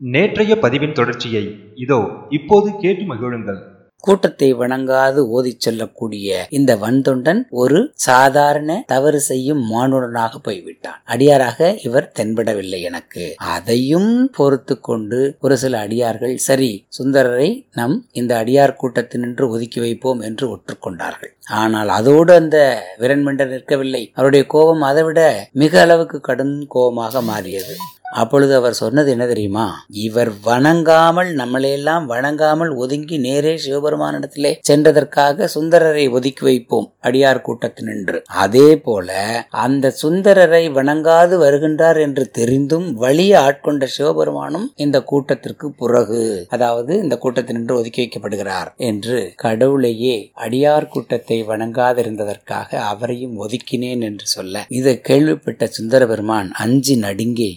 நேற்றைய பதிவின் தொடர்ச்சியை இதோ இப்போது கேட்டு மகிழுங்கள். கூட்டத்தை வணங்காது ஓதிச் செல்லக்கூடிய இந்த வன்தொண்டன் ஒரு சாதாரண தவறு செய்யும் மானுடனாக போய்விட்டான். அடியாராக இவர் தென்படவில்லை எனக்கு. அதையும் பொறுத்து கொண்டு ஒரு சில அடியார்கள் சரி சுந்தரரை நம் இந்த அடியார் கூட்டத்தினின்று ஒதுக்கி வைப்போம் என்று ஒற்றுக்கொண்டார்கள். ஆனால் அதோடு அந்த விரண்மண்டர் நிற்கவில்லை. அவருடைய கோபம் அதைவிட மிக அளவுக்கு கடும் கோபமாக மாறியது. அப்பொழுது அவர் சொன்னது என்ன தெரியுமா? இவர் வணங்காமல் நம்மளையெல்லாம் வணங்காமல் ஒதுங்கி நேரே சிவபெருமானிடத்திலே சென்றதற்காக சுந்தரரை ஒதுக்கி வைப்போம் அடியார் கூட்டத்தினின்று. அதே போல அந்த சுந்தரரை வணங்காது வருகின்றார் என்று தெரிந்தும் வழியை ஆட்கொண்ட சிவபெருமானும் இந்த கூட்டத்திற்கு பிறகு அதாவது இந்த கூட்டத்தினின்று ஒதுக்கி வைக்கப்படுகிறார் என்று கடவுளையே அடியார் கூட்டத்தை வணங்காதிருந்ததற்காக அவரையும் ஒதுக்கினேன் என்று சொல்ல இதை கேள்விப்பட்ட சுந்தர பெருமான் நடுங்கே நடுங்கி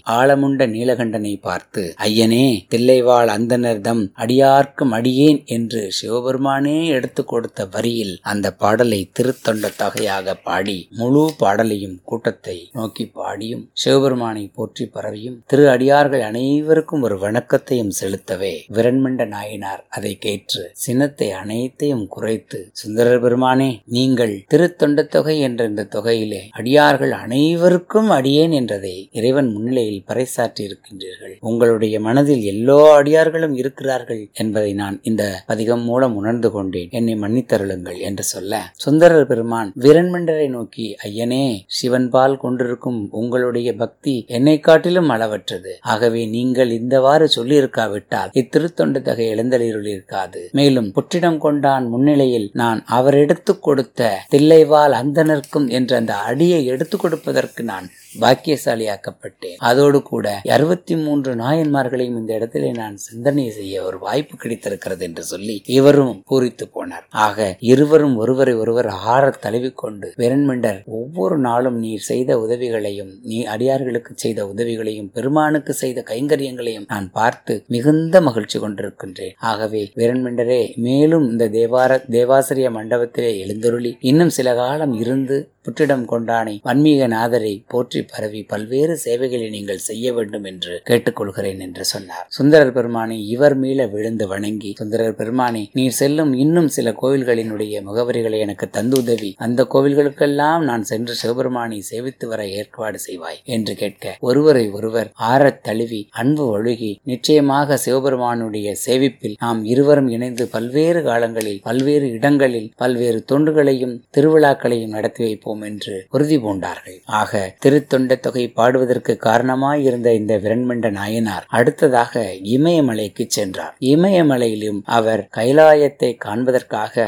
ஆழமுண்ட நீலகண்டனை பார்த்து ஐயனே தில்லைவாள் அந்தனர்தம் அடியார்க்கும் அடியேன் என்று சிவபெருமானே எடுத்து கொடுத்த வரியில் அந்த பாடலை திருத்தொண்ட தொகையாக பாடி முழு பாடலையும் கூட்டத்தை நோக்கி பாடியும் சிவபெருமானை போற்றி பரவியும் திரு அடியார்கள் அனைவருக்கும் ஒரு வணக்கத்தையும் செலுத்தவே விரண்மண்ட நாயினார் அதை கேற்று சினத்தை அனைத்தையும் குறைத்து சுந்தரர் பெருமானே நீங்கள் திருத்தொண்ட தொகை என்ற இந்த தொகையிலே அடியார்கள் அனைவருக்கும் அடியேன் என்றதை இறைவன் முன்னிலையில் பறை பறைசாற்றி இருக்கின்றீர்கள். உங்களுடைய மனதில் எல்லா அடியார்களும் இருக்கிறார்கள் என்பதை நான் இந்த பதிகம் மூலம் உணர்ந்து கொண்டேன். என்னை மன்னித்தருளுங்கள் என்று சொல்ல சுந்தரர் பெருமான் வீரன்மண்டரை நோக்கி ஐயனே சிவன்பால் கொண்டிருக்கும் உங்களுடைய பக்தி என்னை காட்டிலும் அளவற்றது. ஆகவே நீங்கள் இந்தவாறு சொல்லியிருக்காவிட்டால் இத்திருத்தொண்டு தொகை எழுந்தலிருள் இருக்காது மேலும் புற்றிடம் கொண்டான் முன்னிலையில் நான் அவர் எடுத்துக் கொடுத்த தில்லைவால் அந்தனர்க்கும் என்ற அந்த அடியை எடுத்துக் கொடுப்பதற்கு நான் பாக்கியசாலியாக்கப்பட்டேன். அதோடு கூட அறுபத்தி மூன்று நாயன்மார்களையும் இந்த இடத்திலே நான் சிந்தனை செய்ய ஒரு வாய்ப்பு கிடைத்திருக்கிறது என்று சொல்லி இவரும் பூரித்து போனார். ஆக இருவரும் ஒருவரை ஒருவர் ஆற தழுவிக்கொண்டு விரண்மண்டர் ஒவ்வொரு நாளும் நீ செய்த உதவிகளையும் நீ அடியார்களுக்கு செய்த உதவிகளையும் பெருமானுக்கு செய்த கைங்கரியங்களையும் நான் பார்த்து மிகுந்த மகிழ்ச்சி கொண்டிருக்கின்றேன். ஆகவே விரண்மண்டரே மேலும் இந்த தேவார தேவாசிரிய மண்டபத்திலே எழுந்தருளி இன்னும் சில காலம் இருந்து புற்றிடம் கொண்டானை. வன்மீக நாதரை போற்றி பரவி பல்வேறு சேவைகளை நீங்கள் செய்ய வேண்டும் என்று கேட்டுக்கொள்கிறேன் என்று சொன்னார். சுந்தரர் பெருமானை இவர் மீள விழுந்து வணங்கி சுந்தரர் பெருமானை நீர் செல்லும் இன்னும் சில கோவில்களினுடைய முகவரிகளை எனக்கு தந்து உதவி அந்த கோவில்களுக்கெல்லாம் நான் சென்று சிவபெருமானை சேவித்து வர ஏற்பாடு செய்வாய் என்று கேட்க ஒருவரை ஒருவர் ஆறத் தழுவி அன்பு ஒழுகி நிச்சயமாக சிவபெருமானுடைய சேவிப்பில் நாம் இருவரும் இணைந்து பல்வேறு காலங்களில் பல்வேறு இடங்களில் பல்வேறு தொண்டுகளையும் திருவிழாக்களையும் நடத்தி வைப்போம். வைப்போம் என்று உறுதி பூண்டார்கள். ஆக திருத்தொண்ட தொகை பாடுவதற்கு காரணமாயிருந்த இந்த விரண்மண்ட நாயனார் அடுத்ததாக இமயமலைக்கு சென்றார். இமயமலையிலும் அவர் கைலாயத்தை காண்பதற்காக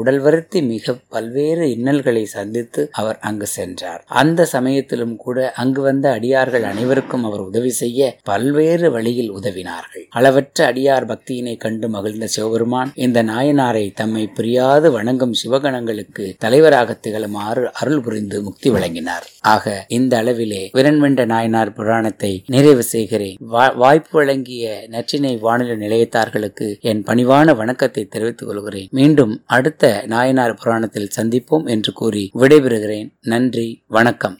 உடல் வருத்தி மிக பல்வேறு இன்னல்களை சந்தித்து அவர் அங்கு சென்றார். அந்த சமயத்திலும் கூட அங்கு வந்த அடியார்கள் அனைவருக்கும் அவர் உதவி செய்ய பல்வேறு வழியில் உதவினார்கள். அளவற்ற அடியார் பக்தியினை கண்டு மகிழ்ந்த சிவபெருமான் இந்த நாயனாரை தம்மை பிரியாது வணங்கும் சிவகணங்களுக்கு தலைவராக திகழுமாறு அருள் புரிந்து முக்தி வழங்கினார். ஆக இந்த அளவிலே விரண்வெண்ட நாயனார் புராணத்தை நிறைவு செய்கிறேன். வாய்ப்பு வழங்கிய நச்சினை வானிலை நிலையத்தார்களுக்கு என் பணிவான வணக்கத்தை தெரிவித்துக் கொள்கிறேன். மீண்டும் அடுத்த நாயனார் புராணத்தில் சந்திப்போம் என்று கூறி விடைபெறுகிறேன். நன்றி வணக்கம்.